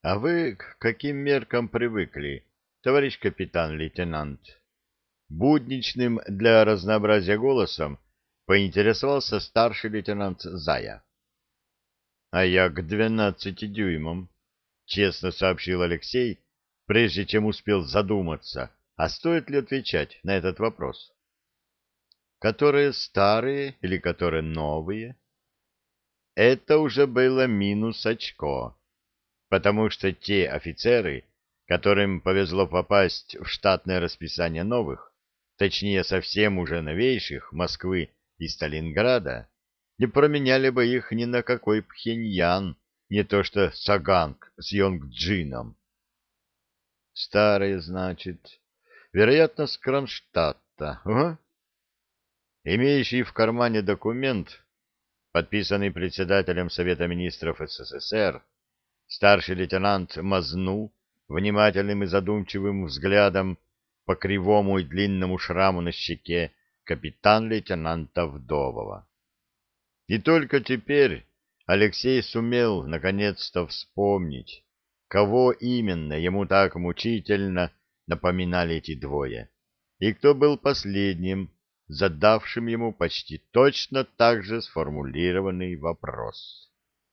— А вы к каким меркам привыкли, товарищ капитан-лейтенант? Будничным для разнообразия голосом поинтересовался старший лейтенант Зая. — А я к двенадцати дюймам, — честно сообщил Алексей, прежде чем успел задуматься, а стоит ли отвечать на этот вопрос. — Которые старые или которые новые? Это уже было минус очко потому что те офицеры, которым повезло попасть в штатное расписание новых, точнее совсем уже новейших Москвы и Сталинграда, не променяли бы их ни на какой Пхеньян, не то что Саганг с Йонгджином. Старые, значит, вероятно, с Кронштадта, ага. Имеющий в кармане документ, подписанный председателем Совета министров СССР, Старший лейтенант мазнул внимательным и задумчивым взглядом по кривому и длинному шраму на щеке капитан-лейтенанта Вдовова. И только теперь Алексей сумел наконец-то вспомнить, кого именно ему так мучительно напоминали эти двое, и кто был последним, задавшим ему почти точно так же сформулированный вопрос.